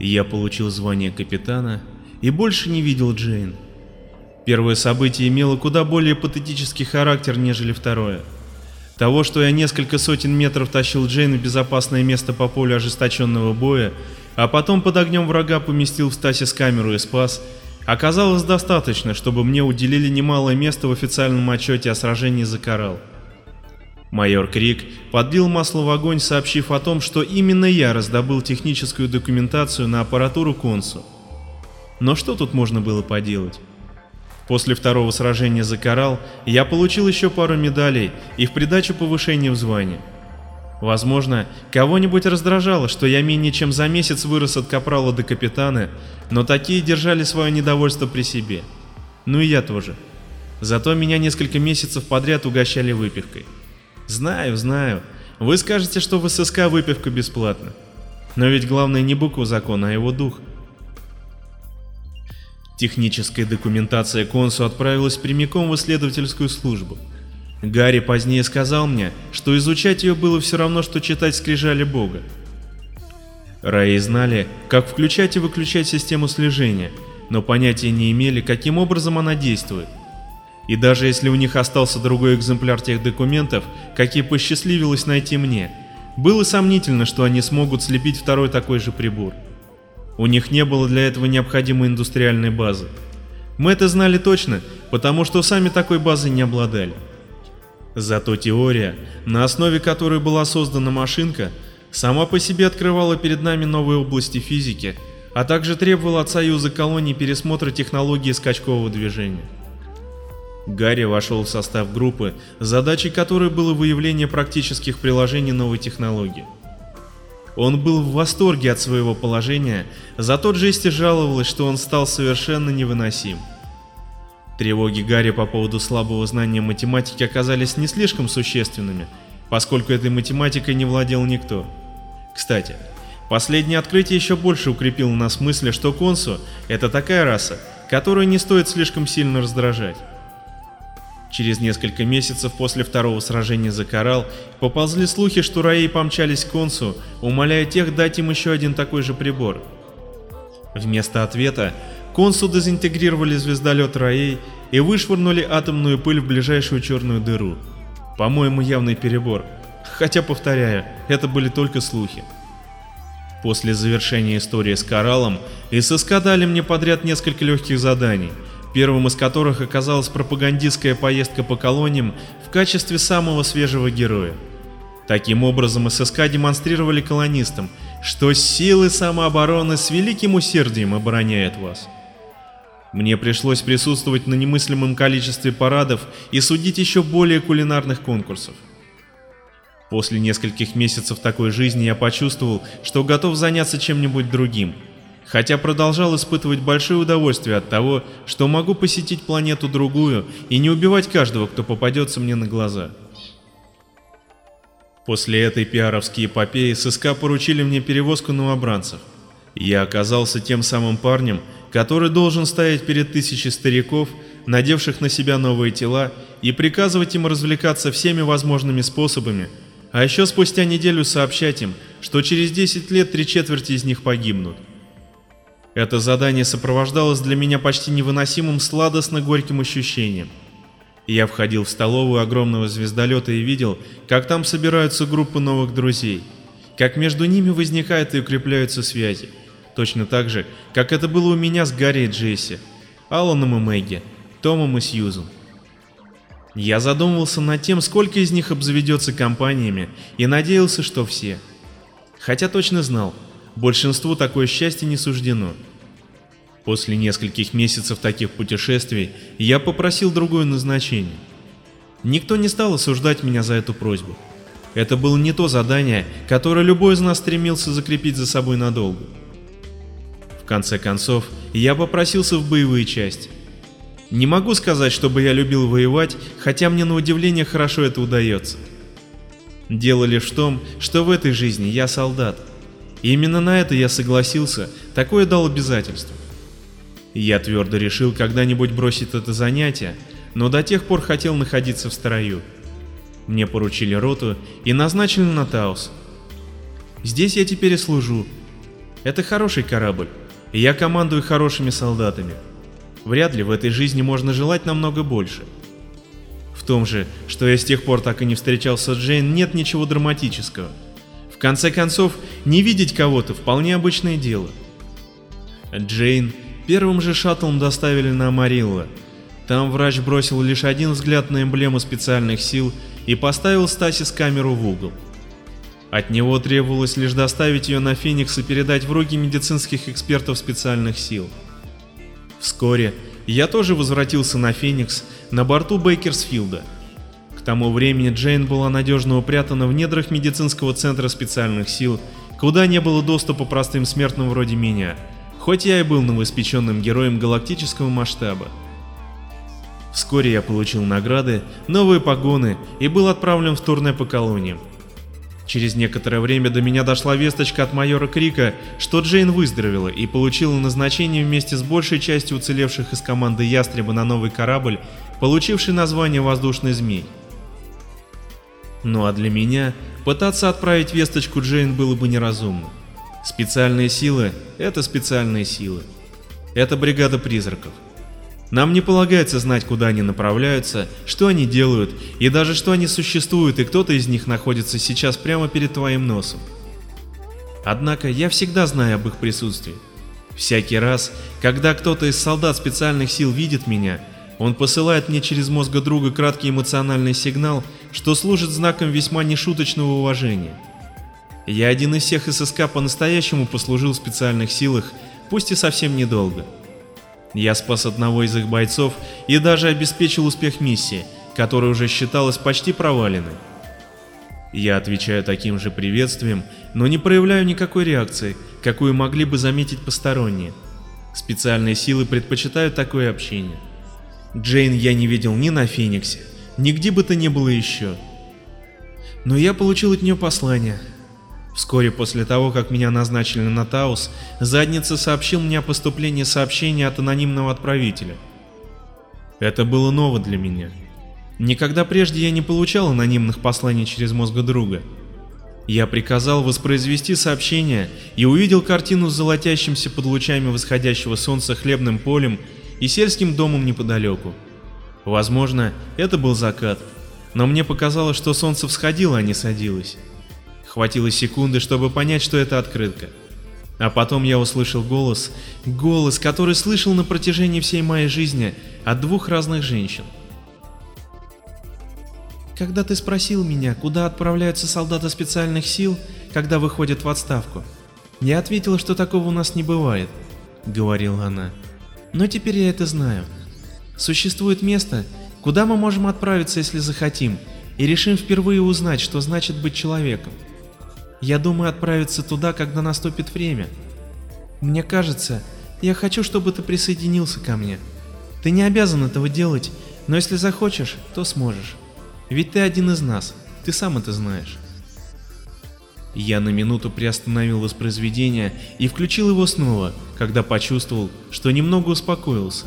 Я получил звание капитана и больше не видел Джейн. Первое событие имело куда более патетический характер, нежели второе. Того, что я несколько сотен метров тащил Джейн в безопасное место по полю ожесточенного боя, а потом под огнем врага поместил в стасис камеру и спас, оказалось достаточно, чтобы мне уделили немалое место в официальном отчете о сражении за Коралл. Майор Крик подбил масло в огонь, сообщив о том, что именно я раздобыл техническую документацию на аппаратуру Консу. Но что тут можно было поделать? После второго сражения за Коралл я получил еще пару медалей и в придачу повышение в звании. Возможно, кого-нибудь раздражало, что я менее чем за месяц вырос от капрала до капитана, но такие держали свое недовольство при себе. Ну и я тоже. Зато меня несколько месяцев подряд угощали выпивкой. Знаю, знаю. Вы скажете, что в ССК выпивка бесплатна. Но ведь главное не буква закона, а его дух. Техническая документация Консу отправилась прямиком в исследовательскую службу. Гарри позднее сказал мне, что изучать ее было все равно, что читать скрижали Бога. Раи знали, как включать и выключать систему слежения, но понятия не имели, каким образом она действует. И даже если у них остался другой экземпляр тех документов, какие посчастливилось найти мне, было сомнительно, что они смогут слепить второй такой же прибор. У них не было для этого необходимой индустриальной базы. Мы это знали точно, потому что сами такой базой не обладали. Зато теория, на основе которой была создана машинка, сама по себе открывала перед нами новые области физики, а также требовала от Союза колоний пересмотра технологии скачкового движения. Гарри вошел в состав группы, задачей которой было выявление практических приложений новой технологии. Он был в восторге от своего положения, зато Джести жаловалась, что он стал совершенно невыносим. Тревоги Гарри по поводу слабого знания математики оказались не слишком существенными, поскольку этой математикой не владел никто. Кстати, последнее открытие еще больше укрепило нас в мысли, что Консу — это такая раса, которую не стоит слишком сильно раздражать. Через несколько месяцев после второго сражения за Коралл поползли слухи, что Раи помчались к Консу, умоляя тех дать им еще один такой же прибор. Вместо ответа Консу дезинтегрировали звездолет Раей и вышвырнули атомную пыль в ближайшую черную дыру. По-моему, явный перебор. Хотя, повторяю, это были только слухи. После завершения истории с Кораллом ССК дали мне подряд несколько легких заданий – первым из которых оказалась пропагандистская поездка по колониям в качестве самого свежего героя. Таким образом, ССК демонстрировали колонистам, что силы самообороны с великим усердием обороняют вас. Мне пришлось присутствовать на немыслимом количестве парадов и судить еще более кулинарных конкурсов. После нескольких месяцев такой жизни я почувствовал, что готов заняться чем-нибудь другим – хотя продолжал испытывать большое удовольствие от того, что могу посетить планету другую и не убивать каждого, кто попадется мне на глаза. После этой пиаровской эпопеи ССК поручили мне перевозку новобранцев. Я оказался тем самым парнем, который должен стоять перед тысячей стариков, надевших на себя новые тела, и приказывать им развлекаться всеми возможными способами, а еще спустя неделю сообщать им, что через 10 лет три четверти из них погибнут. Это задание сопровождалось для меня почти невыносимым сладостно-горьким ощущением. Я входил в столовую огромного звездолета и видел, как там собираются группы новых друзей, как между ними возникают и укрепляются связи, точно так же, как это было у меня с Гарри и Джесси, Алланом и Мэгги, Томом и Сьюзен. Я задумывался над тем, сколько из них обзаведется компаниями, и надеялся, что все. Хотя точно знал, большинству такое счастье не суждено. После нескольких месяцев таких путешествий я попросил другое назначение. Никто не стал осуждать меня за эту просьбу. Это было не то задание, которое любой из нас стремился закрепить за собой надолго. В конце концов, я попросился в боевые части. Не могу сказать, чтобы я любил воевать, хотя мне на удивление хорошо это удается. Дело лишь в том, что в этой жизни я солдат. И именно на это я согласился, такое дал обязательство. Я твердо решил когда-нибудь бросить это занятие, но до тех пор хотел находиться в строю. Мне поручили роту и назначили на Таус. Здесь я теперь и служу. Это хороший корабль, и я командую хорошими солдатами. Вряд ли в этой жизни можно желать намного больше. В том же, что я с тех пор так и не встречался с Джейн, нет ничего драматического. Конце концов, не видеть кого-то вполне обычное дело. Джейн первым же шаттлом доставили на Амарилла. Там врач бросил лишь один взгляд на эмблему специальных сил и поставил Стасис камеру в угол. От него требовалось лишь доставить ее на Феникс и передать в руки медицинских экспертов специальных сил. Вскоре я тоже возвратился на Феникс на борту Бейкерсфилда. К тому времени Джейн была надежно упрятана в недрах медицинского центра специальных сил, куда не было доступа простым смертным вроде меня, хоть я и был новоиспеченным героем галактического масштаба. Вскоре я получил награды, новые погоны и был отправлен в турне по колониям. Через некоторое время до меня дошла весточка от майора Крика, что Джейн выздоровела и получила назначение вместе с большей частью уцелевших из команды Ястреба на новый корабль, получивший название «Воздушный змей». Ну а для меня пытаться отправить весточку Джейн было бы неразумно. Специальные силы — это специальные силы. Это бригада призраков. Нам не полагается знать, куда они направляются, что они делают, и даже что они существуют, и кто-то из них находится сейчас прямо перед твоим носом. Однако я всегда знаю об их присутствии. Всякий раз, когда кто-то из солдат специальных сил видит меня, он посылает мне через мозг друга краткий эмоциональный сигнал, что служит знаком весьма нешуточного уважения. Я один из всех ССК по-настоящему послужил в специальных силах, пусть и совсем недолго. Я спас одного из их бойцов и даже обеспечил успех миссии, которая уже считалась почти проваленной. Я отвечаю таким же приветствием, но не проявляю никакой реакции, какую могли бы заметить посторонние. Специальные силы предпочитают такое общение. Джейн я не видел ни на Фениксе, нигде бы то ни было еще. Но я получил от нее послание, Вскоре после того, как меня назначили на Таус, Задница сообщил мне о поступлении сообщения от анонимного отправителя. Это было ново для меня. Никогда прежде я не получал анонимных посланий через мозг друга. Я приказал воспроизвести сообщение и увидел картину с золотящимся под лучами восходящего солнца хлебным полем и сельским домом неподалеку. Возможно, это был закат, но мне показалось, что солнце всходило, а не садилось. Хватило секунды, чтобы понять, что это открытка. А потом я услышал голос, голос, который слышал на протяжении всей моей жизни от двух разных женщин. Когда ты спросил меня, куда отправляются солдаты специальных сил, когда выходят в отставку, я ответила, что такого у нас не бывает, говорила она. Но теперь я это знаю. Существует место, куда мы можем отправиться, если захотим, и решим впервые узнать, что значит быть человеком. Я думаю отправиться туда, когда наступит время. Мне кажется, я хочу, чтобы ты присоединился ко мне. Ты не обязан этого делать, но если захочешь, то сможешь. Ведь ты один из нас, ты сам это знаешь. Я на минуту приостановил воспроизведение и включил его снова, когда почувствовал, что немного успокоился.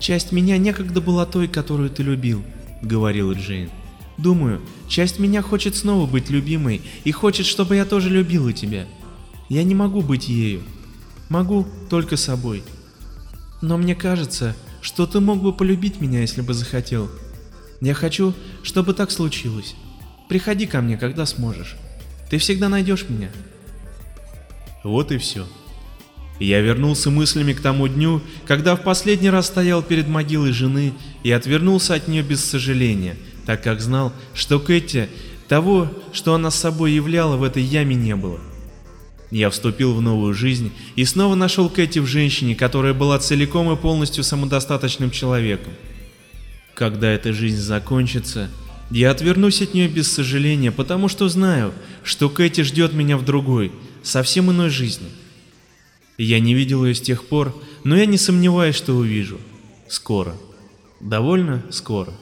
«Часть меня некогда была той, которую ты любил», — говорила Джейн. Думаю, часть меня хочет снова быть любимой и хочет, чтобы я тоже любила тебя. Я не могу быть ею. Могу только собой. Но мне кажется, что ты мог бы полюбить меня, если бы захотел. Я хочу, чтобы так случилось. Приходи ко мне, когда сможешь. Ты всегда найдешь меня. Вот и все. Я вернулся мыслями к тому дню, когда в последний раз стоял перед могилой жены и отвернулся от нее без сожаления – так как знал, что Кэти того, что она с собой являла, в этой яме не было. Я вступил в новую жизнь и снова нашел Кэти в женщине, которая была целиком и полностью самодостаточным человеком. Когда эта жизнь закончится, я отвернусь от нее без сожаления, потому что знаю, что Кэти ждет меня в другой, совсем иной жизни. Я не видел ее с тех пор, но я не сомневаюсь, что увижу. Скоро. Довольно скоро.